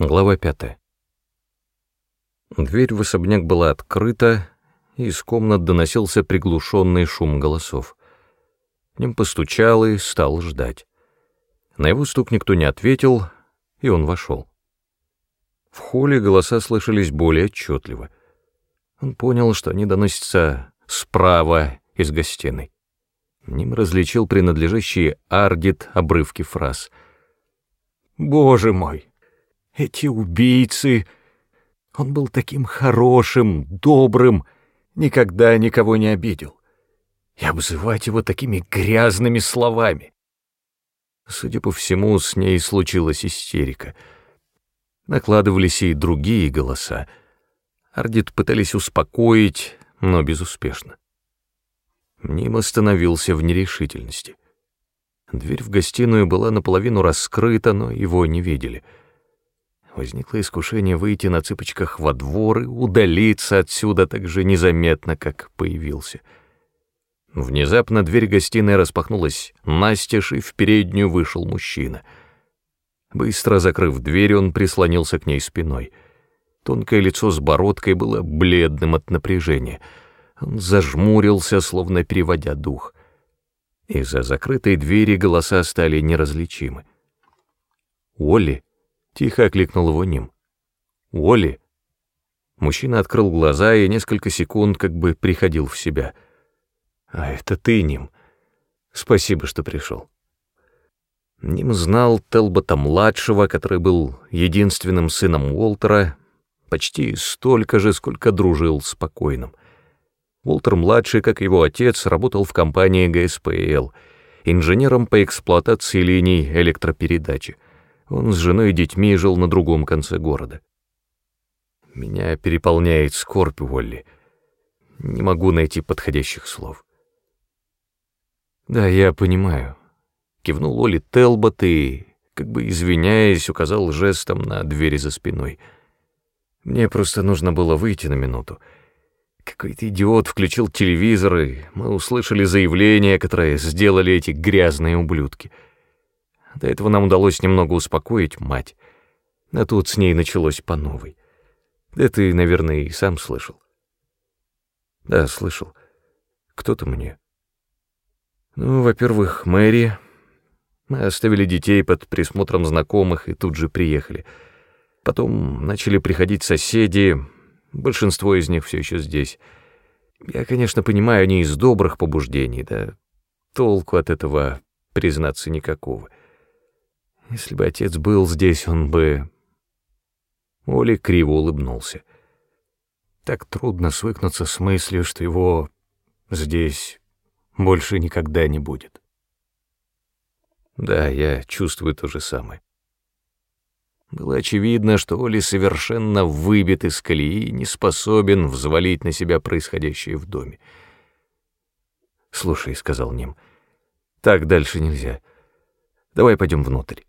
Глава пятая. Дверь в особняк была открыта, и из комнат доносился приглушенный шум голосов. Ним постучал и стал ждать. На его стук никто не ответил, и он вошел. В холле голоса слышались более отчетливо. Он понял, что они доносятся справа из гостиной. Ним различил принадлежащие Ардит обрывки фраз. «Боже мой! Эти убийцы... Он был таким хорошим, добрым, никогда никого не обидел. И обзывать его такими грязными словами. Судя по всему, с ней случилась истерика. Накладывались и другие голоса. Ардит пытались успокоить, но безуспешно. Ним остановился в нерешительности. Дверь в гостиную была наполовину раскрыта, но его не видели — возникло искушение выйти на цыпочках во двор и удалиться отсюда так же незаметно, как появился. Внезапно дверь гостиной распахнулась настежь, и в переднюю вышел мужчина. Быстро закрыв дверь, он прислонился к ней спиной. Тонкое лицо с бородкой было бледным от напряжения. Он зажмурился, словно переводя дух. Из-за закрытой двери голоса стали неразличимы. «Олли!» Тихо окликнул его Ним. «Уолли!» Мужчина открыл глаза и несколько секунд как бы приходил в себя. «А это ты, Ним. Спасибо, что пришел». Ним знал Телбота-младшего, который был единственным сыном Уолтера, почти столько же, сколько дружил с покойным. Уолтер-младший, как его отец, работал в компании ГСПЛ, инженером по эксплуатации линий электропередачи. Он с женой и детьми жил на другом конце города. Меня переполняет скорбь, Уолли. Не могу найти подходящих слов. Да, я понимаю. Кивнул Олли Телбот и, как бы извиняясь, указал жестом на двери за спиной. Мне просто нужно было выйти на минуту. Какой-то идиот включил телевизор, и мы услышали заявление, которое сделали эти грязные ублюдки — до этого нам удалось немного успокоить мать, а тут с ней началось по новой. Да ты, наверное, и сам слышал. Да, слышал. Кто-то мне. Ну, во-первых, Мэри. Мы оставили детей под присмотром знакомых и тут же приехали. Потом начали приходить соседи, большинство из них все еще здесь. Я, конечно, понимаю, они из добрых побуждений, да толку от этого, признаться, никакого. Если бы отец был здесь, он бы... Оля криво улыбнулся. Так трудно свыкнуться с мыслью, что его здесь больше никогда не будет. Да, я чувствую то же самое. Было очевидно, что Оли совершенно выбит из колеи и не способен взвалить на себя происходящее в доме. «Слушай», — сказал Ним, — «так дальше нельзя. Давай пойдем внутрь».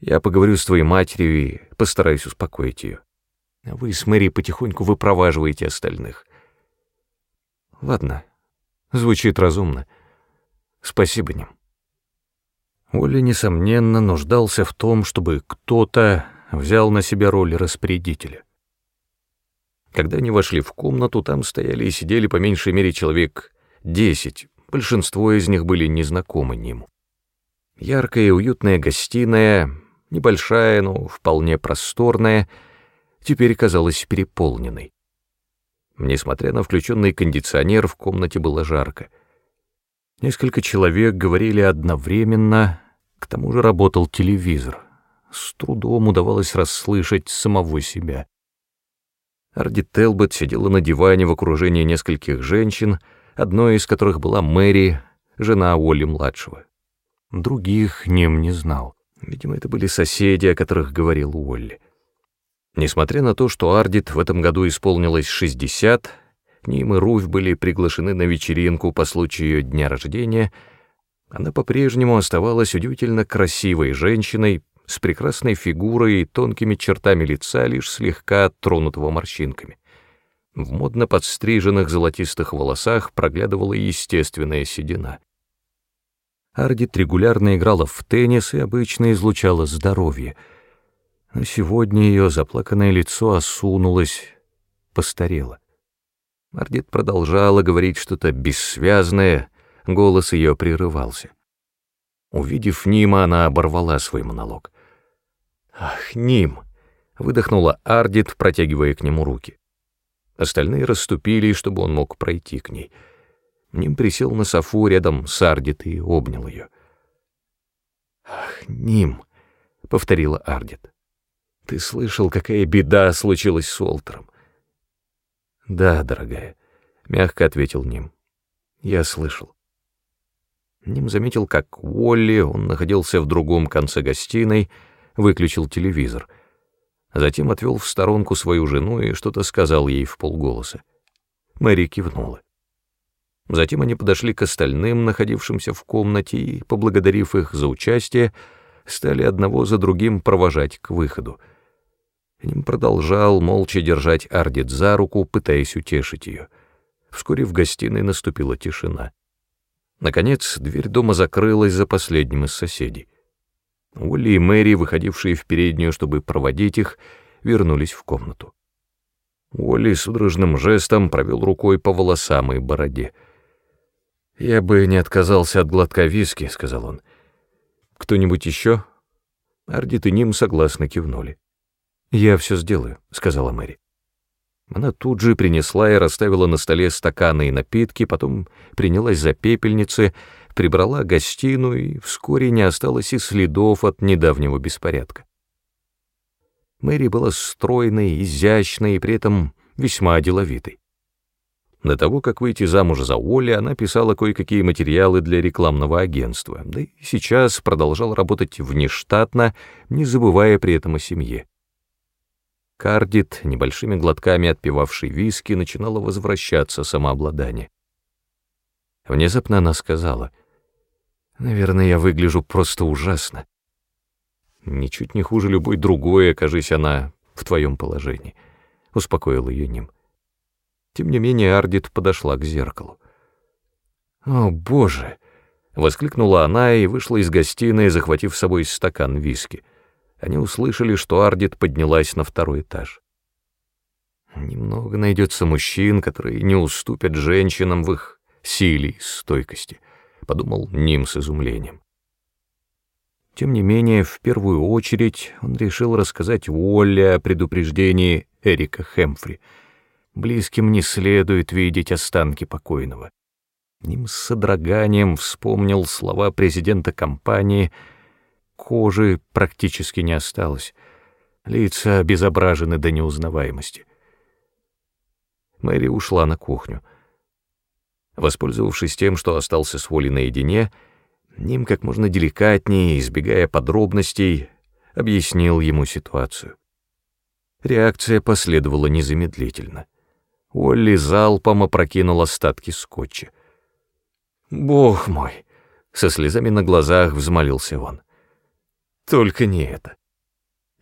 Я поговорю с твоей матерью и постараюсь успокоить ее. А вы с Мэри потихоньку выпроваживаете остальных. Ладно, звучит разумно. Спасибо, Ним. Оля, несомненно, нуждался в том, чтобы кто-то взял на себя роль распорядителя. Когда они вошли в комнату, там стояли и сидели по меньшей мере человек десять, большинство из них были незнакомы Ниму. Яркая и уютная гостиная небольшая, но вполне просторная, теперь казалась переполненной. Несмотря на включенный кондиционер, в комнате было жарко. Несколько человек говорили одновременно, к тому же работал телевизор. С трудом удавалось расслышать самого себя. Арди Телбот сидела на диване в окружении нескольких женщин, одной из которых была Мэри, жена Уолли-младшего. Других Нем не знал. Видимо, это были соседи, о которых говорил Уолли. Несмотря на то, что Ардит в этом году исполнилось 60, Ним и Руфь были приглашены на вечеринку по случаю ее дня рождения, она по-прежнему оставалась удивительно красивой женщиной с прекрасной фигурой и тонкими чертами лица, лишь слегка тронутого морщинками. В модно подстриженных золотистых волосах проглядывала естественная седина. Ардит регулярно играла в теннис и обычно излучала здоровье. Но сегодня ее заплаканное лицо осунулось, постарело. Ардит продолжала говорить что-то бессвязное, голос ее прерывался. Увидев Нима, она оборвала свой монолог. «Ах, Ним!» — выдохнула Ардит, протягивая к нему руки. Остальные расступились, чтобы он мог пройти к ней. Ним присел на софу рядом с Ардит и обнял ее. «Ах, Ним!» — повторила Ардит. «Ты слышал, какая беда случилась с Уолтером?» «Да, дорогая», — мягко ответил Ним. «Я слышал». Ним заметил, как Уолли, он находился в другом конце гостиной, выключил телевизор. Затем отвел в сторонку свою жену и что-то сказал ей в полголоса. Мэри кивнула. Затем они подошли к остальным, находившимся в комнате, и, поблагодарив их за участие, стали одного за другим провожать к выходу. Ним продолжал молча держать Ардит за руку, пытаясь утешить ее. Вскоре в гостиной наступила тишина. Наконец, дверь дома закрылась за последним из соседей. Уолли и Мэри, выходившие в переднюю, чтобы проводить их, вернулись в комнату. Уолли судорожным жестом провел рукой по волосам и бороде. «Я бы не отказался от глотка виски», — сказал он. «Кто-нибудь еще?» Ардит и Ним согласно кивнули. «Я все сделаю», — сказала Мэри. Она тут же принесла и расставила на столе стаканы и напитки, потом принялась за пепельницы, прибрала гостиную, и вскоре не осталось и следов от недавнего беспорядка. Мэри была стройной, изящной и при этом весьма деловитой. До того, как выйти замуж за Уолли, она писала кое-какие материалы для рекламного агентства, да и сейчас продолжала работать внештатно, не забывая при этом о семье. Кардит, небольшими глотками отпивавший виски, начинала возвращаться самообладание. Внезапно она сказала, «Наверное, я выгляжу просто ужасно. Ничуть не хуже любой другой, окажись она в твоем положении», — успокоил ее Ним. Тем не менее Ардит подошла к зеркалу. «О, Боже!» — воскликнула она и вышла из гостиной, захватив с собой стакан виски — они услышали, что Ардит поднялась на второй этаж. Немного найдется мужчин, которые не уступят женщинам в их силе и стойкости, подумал Ним с изумлением. Тем не менее, в первую очередь он решил рассказать Уолле о предупреждении Эрика Хэмфри. Близким не следует видеть останки покойного. Ним с содроганием вспомнил слова президента компании — Кожи практически не осталось. Лица обезображены до неузнаваемости. Мэри ушла на кухню. Воспользовавшись тем, что остался с Волей наедине, Ним как можно деликатнее, избегая подробностей, объяснил ему ситуацию. Реакция последовала незамедлительно. Олли залпом опрокинул остатки скотча. «Бог мой!» — со слезами на глазах взмолился он. Только не это.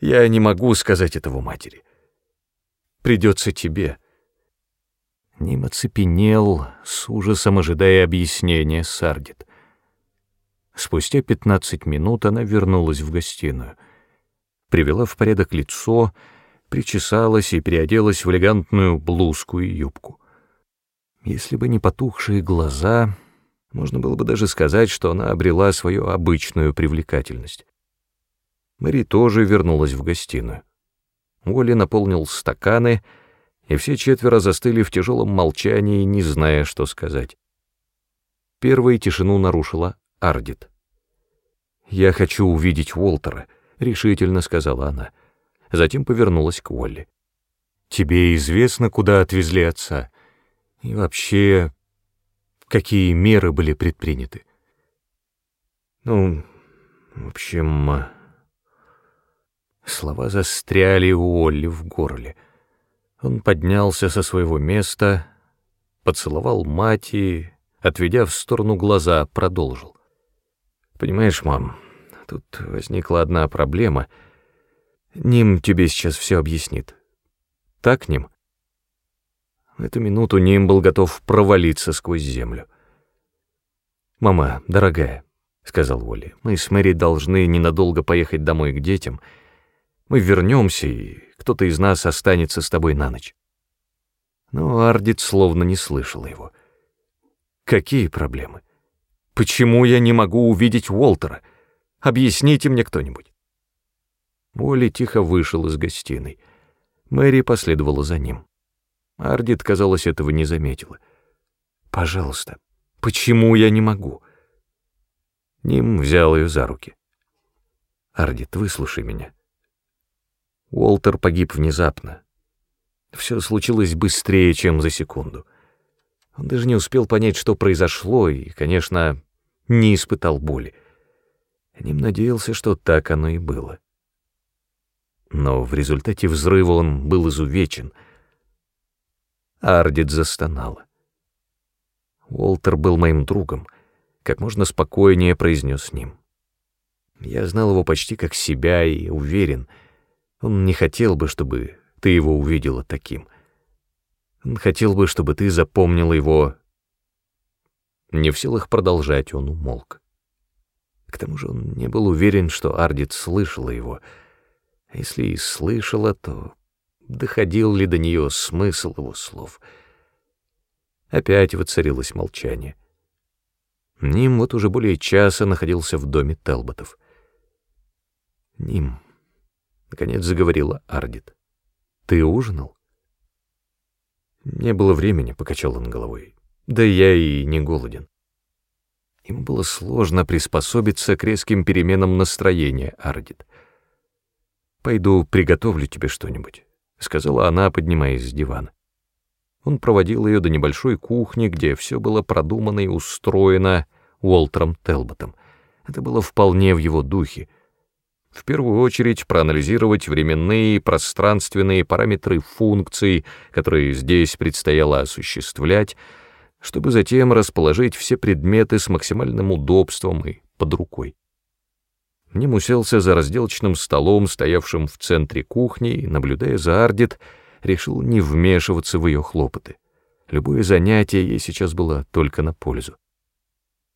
Я не могу сказать этого матери. Придется тебе. Ним оцепенел, с ужасом ожидая объяснения Сардит. Спустя пятнадцать минут она вернулась в гостиную. Привела в порядок лицо, причесалась и переоделась в элегантную блузку и юбку. Если бы не потухшие глаза, можно было бы даже сказать, что она обрела свою обычную привлекательность. Мэри тоже вернулась в гостиную. Уолли наполнил стаканы, и все четверо застыли в тяжелом молчании, не зная, что сказать. Первой тишину нарушила Ардит. «Я хочу увидеть Уолтера», — решительно сказала она. Затем повернулась к Уолли. «Тебе известно, куда отвезли отца? И вообще, какие меры были предприняты?» «Ну, в общем...» Слова застряли у Олли в горле. Он поднялся со своего места, поцеловал мать и, отведя в сторону глаза, продолжил. «Понимаешь, мам, тут возникла одна проблема. Ним тебе сейчас все объяснит. Так, Ним?» В эту минуту Ним был готов провалиться сквозь землю. «Мама, дорогая», — сказал Уолли, — «мы с Мэри должны ненадолго поехать домой к детям» мы вернемся, и кто-то из нас останется с тобой на ночь. Но Ардит словно не слышала его. Какие проблемы? Почему я не могу увидеть Уолтера? Объясните мне кто-нибудь. Уолли тихо вышел из гостиной. Мэри последовала за ним. Ардит, казалось, этого не заметила. «Пожалуйста, почему я не могу?» Ним взял ее за руки. «Ардит, выслушай меня». Уолтер погиб внезапно. Все случилось быстрее, чем за секунду. Он даже не успел понять, что произошло, и, конечно, не испытал боли. Ним надеялся, что так оно и было. Но в результате взрыва он был изувечен. Ардит застонала. Уолтер был моим другом, как можно спокойнее произнес с ним. Я знал его почти как себя и уверен, он не хотел бы, чтобы ты его увидела таким. Он хотел бы, чтобы ты запомнила его... Не в силах продолжать, он умолк. К тому же он не был уверен, что Ардит слышала его. А если и слышала, то доходил ли до нее смысл его слов. Опять воцарилось молчание. Ним вот уже более часа находился в доме Телботов. «Ним», — наконец заговорила Ардит, — «ты ужинал?» «Не было времени», — покачал он головой. «Да я и не голоден». Ему было сложно приспособиться к резким переменам настроения, Ардит. «Пойду приготовлю тебе что-нибудь», — сказала она, поднимаясь с дивана. Он проводил ее до небольшой кухни, где все было продумано и устроено Уолтером Телботом. Это было вполне в его духе — в первую очередь проанализировать временные и пространственные параметры функций, которые здесь предстояло осуществлять, чтобы затем расположить все предметы с максимальным удобством и под рукой. Ним уселся за разделочным столом, стоявшим в центре кухни, и, наблюдая за Ардит, решил не вмешиваться в ее хлопоты. Любое занятие ей сейчас было только на пользу.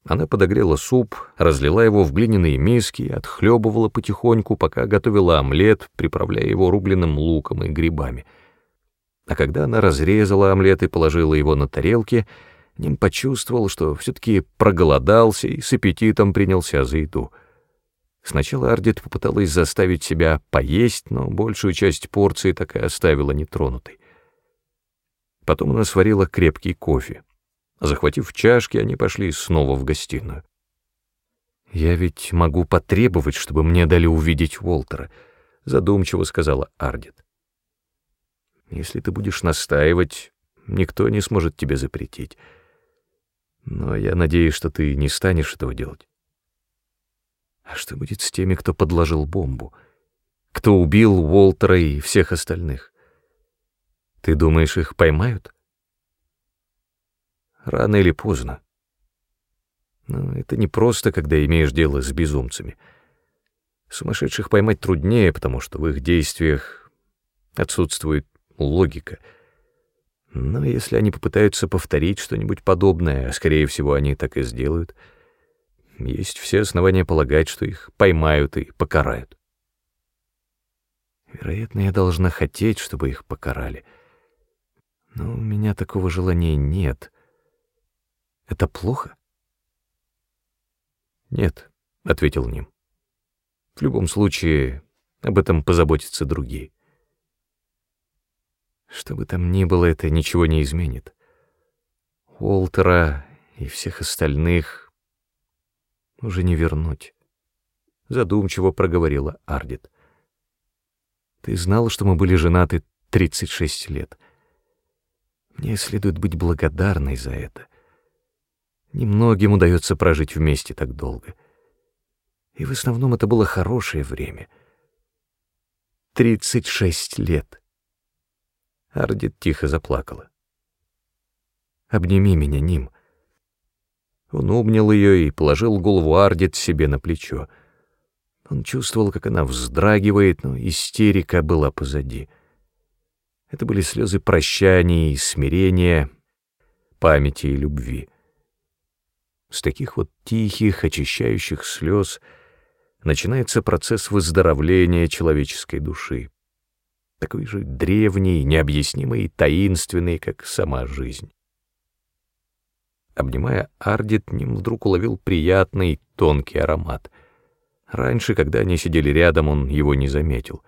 Она подогрела суп, разлила его в глиняные миски и отхлебывала потихоньку, пока готовила омлет, приправляя его рубленым луком и грибами. А когда она разрезала омлет и положила его на тарелки, Ним почувствовал, что все-таки проголодался и с аппетитом принялся за еду. Сначала Ардит попыталась заставить себя поесть, но большую часть порции так и оставила нетронутой. Потом она сварила крепкий кофе. Захватив чашки, они пошли снова в гостиную. «Я ведь могу потребовать, чтобы мне дали увидеть Уолтера», — задумчиво сказала Ардит. «Если ты будешь настаивать, никто не сможет тебе запретить. Но я надеюсь, что ты не станешь этого делать. А что будет с теми, кто подложил бомбу? Кто убил Уолтера и всех остальных? Ты думаешь, их поймают?» рано или поздно. Но это не просто, когда имеешь дело с безумцами. Сумасшедших поймать труднее, потому что в их действиях отсутствует логика. Но если они попытаются повторить что-нибудь подобное, а скорее всего они так и сделают, есть все основания полагать, что их поймают и покарают. Вероятно, я должна хотеть, чтобы их покарали. Но у меня такого желания нет — это плохо? Нет, ответил Ним. В любом случае, об этом позаботятся другие. Что бы там ни было, это ничего не изменит. Уолтера и всех остальных уже не вернуть. Задумчиво проговорила Ардит. Ты знал, что мы были женаты 36 лет. Мне следует быть благодарной за это. Немногим удается прожить вместе так долго. И в основном это было хорошее время. Тридцать шесть лет. Ардит тихо заплакала. «Обними меня, Ним». Он обнял ее и положил голову Ардит себе на плечо. Он чувствовал, как она вздрагивает, но истерика была позади. Это были слезы прощания и смирения, памяти и любви. С таких вот тихих, очищающих слез начинается процесс выздоровления человеческой души, такой же древний, необъяснимый и таинственный, как сама жизнь. Обнимая Ардит, Ним вдруг уловил приятный, тонкий аромат. Раньше, когда они сидели рядом, он его не заметил.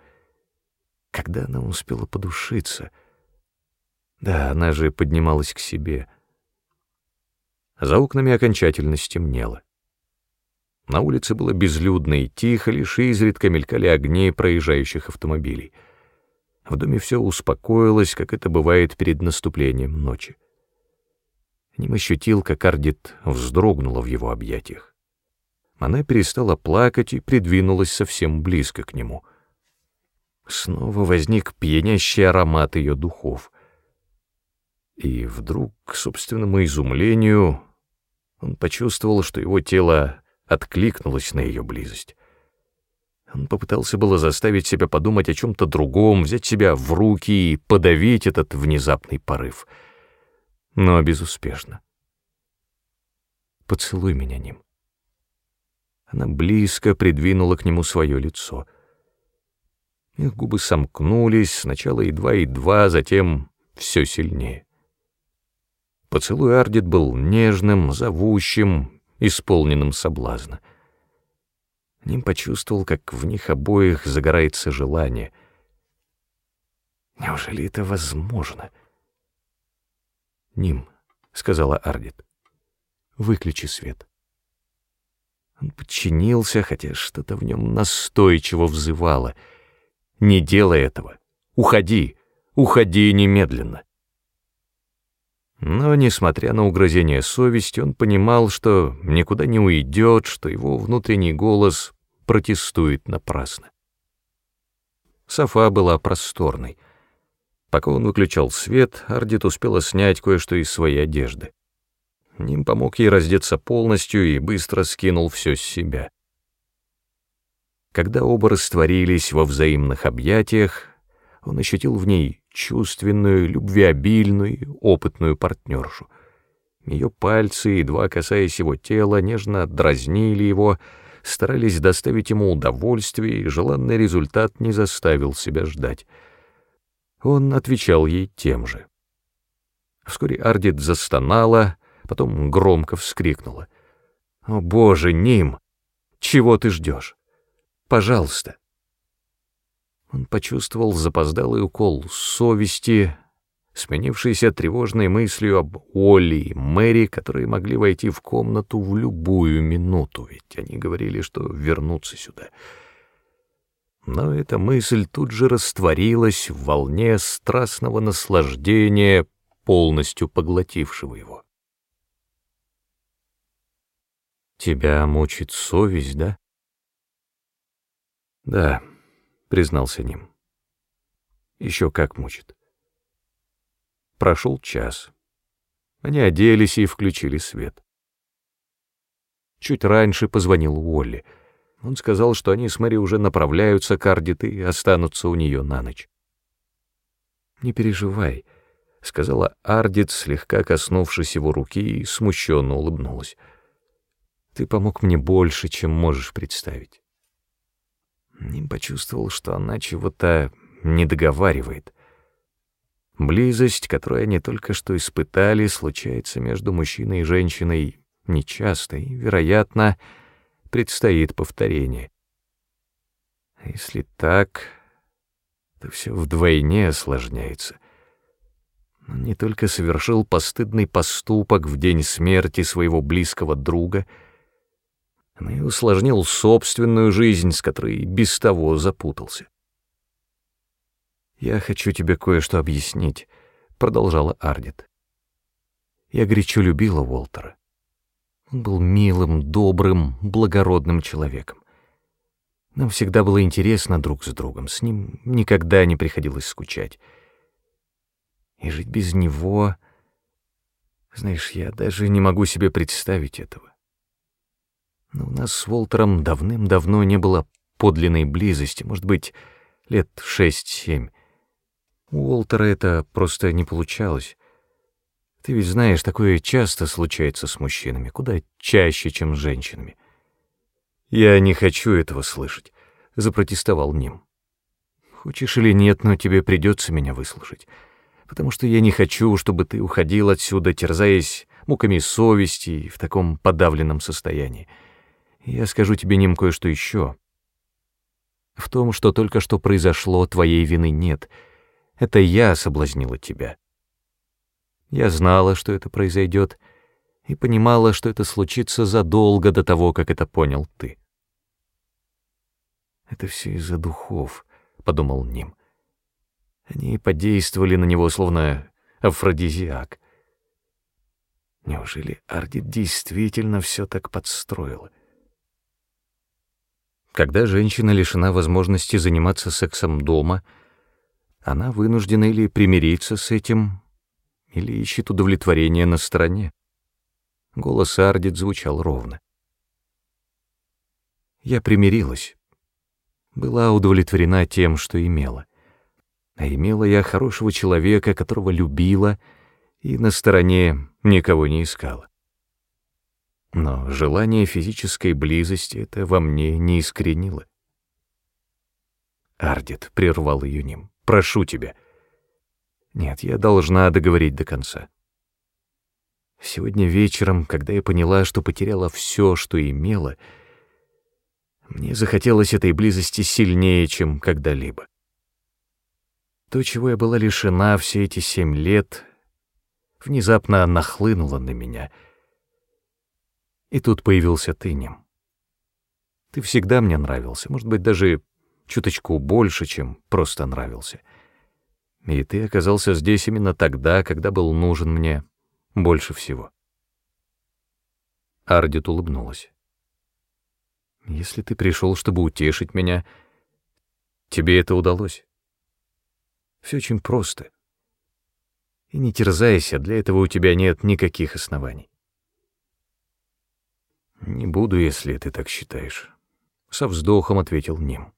Когда она успела подушиться? Да, она же поднималась к себе. За окнами окончательно стемнело. На улице было безлюдно и тихо, лишь изредка мелькали огни проезжающих автомобилей. В доме все успокоилось, как это бывает перед наступлением ночи. Ним ощутил, как Ардит вздрогнула в его объятиях. Она перестала плакать и придвинулась совсем близко к нему. Снова возник пьянящий аромат ее духов. И вдруг, к собственному изумлению, он почувствовал, что его тело откликнулось на ее близость. Он попытался было заставить себя подумать о чем-то другом, взять себя в руки и подавить этот внезапный порыв. Но безуспешно. «Поцелуй меня, Ним». Она близко придвинула к нему свое лицо. Их губы сомкнулись, сначала едва-едва, затем все сильнее. Поцелуй Ардит был нежным, зовущим, исполненным соблазна. Ним почувствовал, как в них обоих загорается желание. Неужели это возможно? «Ним», — сказала Ардит, — «выключи свет». Он подчинился, хотя что-то в нем настойчиво взывало. «Не делай этого! Уходи! Уходи немедленно!» Но, несмотря на угрозение совести, он понимал, что никуда не уйдет, что его внутренний голос протестует напрасно. Софа была просторной. Пока он выключал свет, Ардит успела снять кое-что из своей одежды. Ним помог ей раздеться полностью и быстро скинул все с себя. Когда оба растворились во взаимных объятиях, он ощутил в ней чувственную, любвеобильную, опытную партнершу. Ее пальцы, едва касаясь его тела, нежно дразнили его, старались доставить ему удовольствие, и желанный результат не заставил себя ждать. Он отвечал ей тем же. Вскоре Ардит застонала, потом громко вскрикнула. «О, Боже, Ним! Чего ты ждешь? Пожалуйста!» Он почувствовал запоздалый укол совести, сменившийся тревожной мыслью об Олли и Мэри, которые могли войти в комнату в любую минуту, ведь они говорили, что вернутся сюда. Но эта мысль тут же растворилась в волне страстного наслаждения, полностью поглотившего его. «Тебя мучит совесть, да?» «Да», — признался Ним. «Еще как мучит». Прошел час. Они оделись и включили свет. Чуть раньше позвонил Уолли. Он сказал, что они с Мэри уже направляются к Ардит и останутся у нее на ночь. «Не переживай», — сказала Ардит, слегка коснувшись его руки, и смущенно улыбнулась. «Ты помог мне больше, чем можешь представить». Ним почувствовал, что она чего-то не договаривает. Близость, которую они только что испытали, случается между мужчиной и женщиной нечасто, и, вероятно, предстоит повторение. Если так, то все вдвойне осложняется. Он не только совершил постыдный поступок в день смерти своего близкого друга, но и усложнил собственную жизнь, с которой без того запутался. «Я хочу тебе кое-что объяснить», — продолжала Ардит. «Я горячо любила Уолтера. Он был милым, добрым, благородным человеком. Нам всегда было интересно друг с другом, с ним никогда не приходилось скучать. И жить без него... Знаешь, я даже не могу себе представить этого. Но у нас с Уолтером давным-давно не было подлинной близости, может быть, лет шесть-семь. У Уолтера это просто не получалось. Ты ведь знаешь, такое часто случается с мужчинами, куда чаще, чем с женщинами. «Я не хочу этого слышать», — запротестовал Ним. «Хочешь или нет, но тебе придется меня выслушать, потому что я не хочу, чтобы ты уходил отсюда, терзаясь муками совести в таком подавленном состоянии. Я скажу тебе, Ним, кое-что еще. В том, что только что произошло, твоей вины нет. Это я соблазнила тебя. Я знала, что это произойдет, и понимала, что это случится задолго до того, как это понял ты. «Это все из-за духов», — подумал Ним. Они подействовали на него, словно афродизиак. Неужели Ардит действительно все так подстроила? Когда женщина лишена возможности заниматься сексом дома, она вынуждена или примириться с этим, или ищет удовлетворение на стороне. Голос Ардит звучал ровно. Я примирилась. Была удовлетворена тем, что имела. А имела я хорошего человека, которого любила, и на стороне никого не искала. Но желание физической близости это во мне не искренило. Ардит прервал ее ним. «Прошу тебя». «Нет, я должна договорить до конца». Сегодня вечером, когда я поняла, что потеряла все, что имела, мне захотелось этой близости сильнее, чем когда-либо. То, чего я была лишена все эти семь лет, внезапно нахлынуло на меня — и тут появился ты, Ним. Ты всегда мне нравился, может быть, даже чуточку больше, чем просто нравился. И ты оказался здесь именно тогда, когда был нужен мне больше всего. Ардит улыбнулась. Если ты пришел, чтобы утешить меня, тебе это удалось. Все очень просто. И не терзайся, для этого у тебя нет никаких оснований. «Не буду, если ты так считаешь», — со вздохом ответил Ним.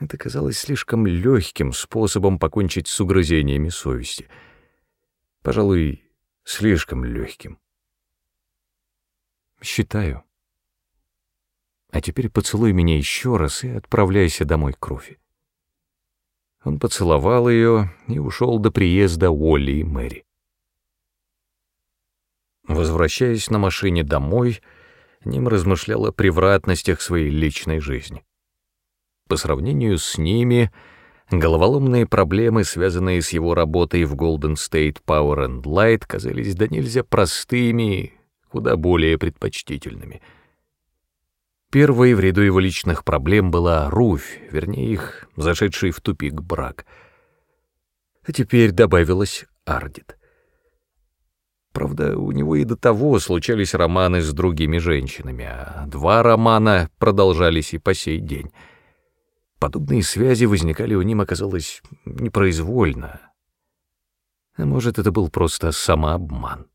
Это казалось слишком легким способом покончить с угрызениями совести. Пожалуй, слишком легким. «Считаю. А теперь поцелуй меня еще раз и отправляйся домой к Руфи». Он поцеловал ее и ушел до приезда Уолли и Мэри. Возвращаясь на машине домой, Ним размышлял о превратностях своей личной жизни. По сравнению с ними, головоломные проблемы, связанные с его работой в Golden State Power and Light, казались да нельзя простыми, куда более предпочтительными. Первой в ряду его личных проблем была Руфь, вернее их зашедший в тупик брак. А теперь добавилась Ардит. Правда, у него и до того случались романы с другими женщинами, а два романа продолжались и по сей день. Подобные связи возникали у ним, оказалось, непроизвольно. А может, это был просто самообман.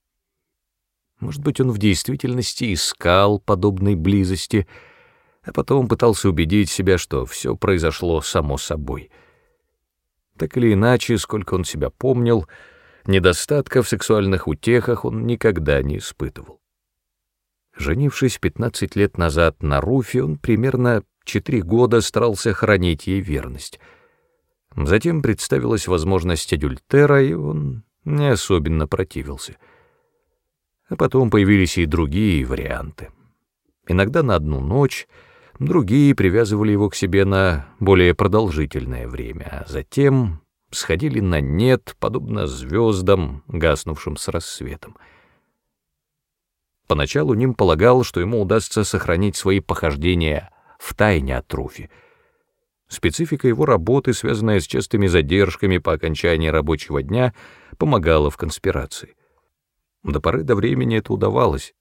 Может быть, он в действительности искал подобной близости, а потом пытался убедить себя, что все произошло само собой. Так или иначе, сколько он себя помнил — недостатка в сексуальных утехах он никогда не испытывал. Женившись 15 лет назад на Руфе, он примерно 4 года старался хранить ей верность. Затем представилась возможность адюльтера, и он не особенно противился. А потом появились и другие варианты. Иногда на одну ночь, другие привязывали его к себе на более продолжительное время, а затем сходили на нет, подобно звездам, гаснувшим с рассветом. Поначалу Ним полагал, что ему удастся сохранить свои похождения в тайне от Руфи. Специфика его работы, связанная с частыми задержками по окончании рабочего дня, помогала в конспирации. До поры до времени это удавалось.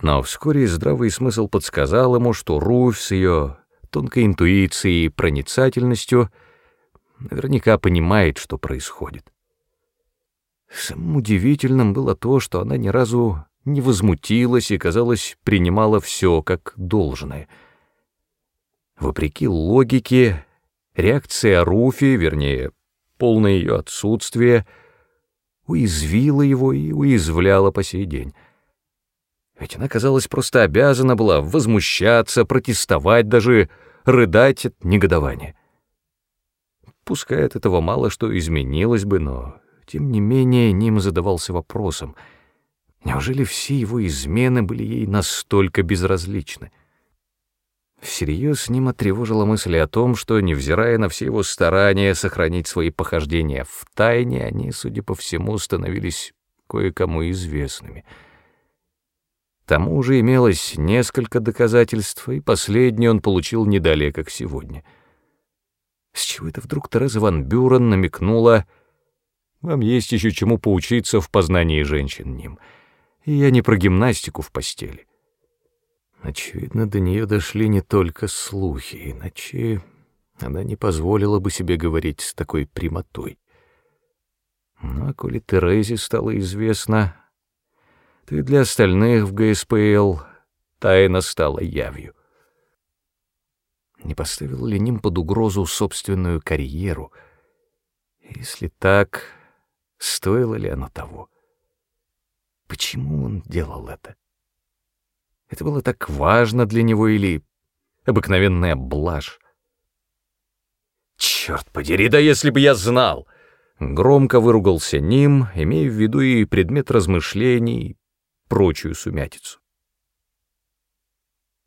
Но вскоре здравый смысл подсказал ему, что Руфь с ее тонкой интуицией и проницательностью — наверняка понимает, что происходит. Самым удивительным было то, что она ни разу не возмутилась и, казалось, принимала все как должное. Вопреки логике, реакция Руфи, вернее, полное ее отсутствие, уязвила его и уязвляла по сей день. Ведь она, казалось, просто обязана была возмущаться, протестовать, даже рыдать от негодования. Пускай от этого мало что изменилось бы, но, тем не менее, Ним задавался вопросом, неужели все его измены были ей настолько безразличны? Всерьез Нима тревожила мысль о том, что, невзирая на все его старания сохранить свои похождения в тайне, они, судя по всему, становились кое-кому известными. Тому же имелось несколько доказательств, и последнее он получил не далее, как сегодня. С чего это вдруг Тереза Ван Бюрен намекнула, «Вам есть еще чему поучиться в познании женщин, Ним, и я не про гимнастику в постели». Очевидно, до нее дошли не только слухи, иначе она не позволила бы себе говорить с такой прямотой. Ну, а коли Терезе стало известно, то и для остальных в ГСПЛ тайна стала явью. Не поставил ли Ним под угрозу собственную карьеру? Если так, стоило ли оно того? Почему он делал это? Это было так важно для него или обыкновенная блажь? «Черт подери, да если бы я знал!» Громко выругался Ним, имея в виду и предмет размышлений, и прочую сумятицу.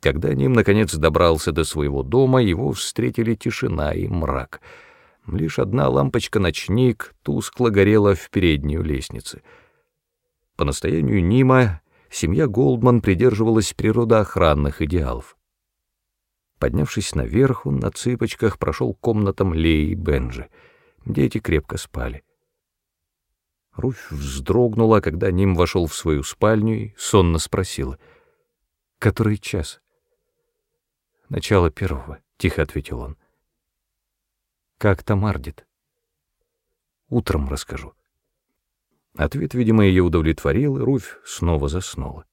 Когда Ним наконец добрался до своего дома, его встретили тишина и мрак. Лишь одна лампочка-ночник тускло горела в переднюю лестнице. По настоянию Нима семья Голдман придерживалась природоохранных идеалов. Поднявшись наверх, он на цыпочках прошел комнатам Леи и Бенджи. Дети крепко спали. Руфь вздрогнула, когда Ним вошел в свою спальню и сонно спросила. «Который час?» «Начало первого», — тихо ответил он. «Как там Ардит?» «Утром расскажу». Ответ, видимо, ее удовлетворил, и Руфь снова заснула.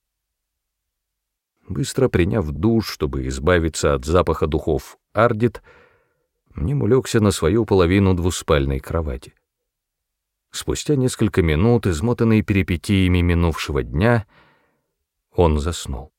Быстро приняв душ, чтобы избавиться от запаха духов Ардит, Ним улегся на свою половину двуспальной кровати. Спустя несколько минут, измотанный перипетиями минувшего дня, он заснул.